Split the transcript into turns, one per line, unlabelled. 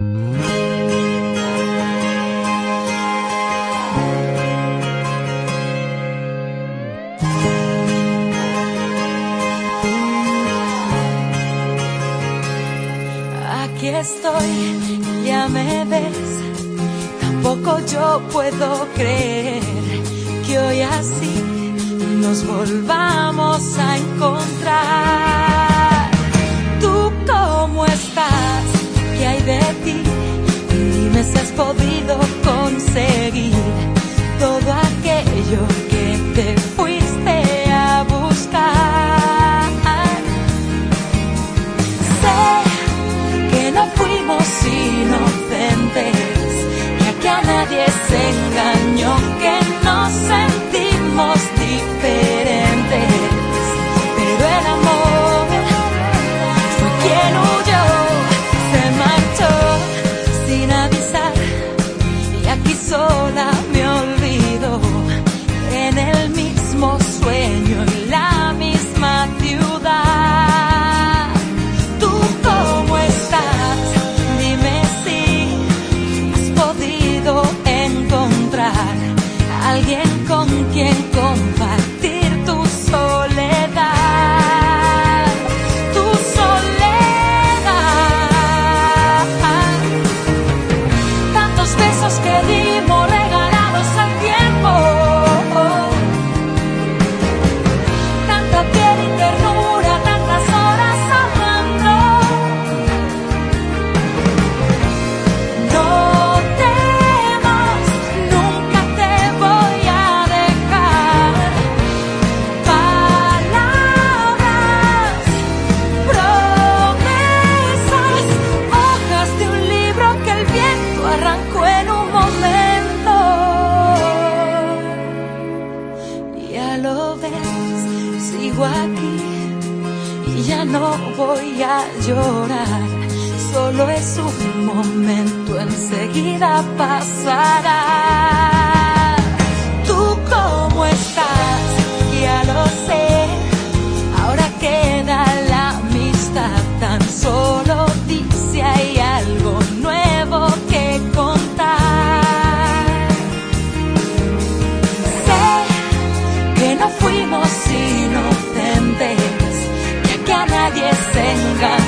Aquí estoy, ya me ves. Tampoco yo puedo creer que hoy así nos volvamos a encontrar. Todo aquello que te fuiste a buscar. Sé que no fuimos inocentes, que aquí a nadie se engañó, que nos sentimos diferentes, mismo sueño, en la misma ciudad. ¿Tú cómo estás? Dime si has podido encontrar a alguien con quien compartir arrancó en un momento. Ya lo ves, sigo aquí y ya no voy a llorar. Solo es un momento, enseguida pasará. tengan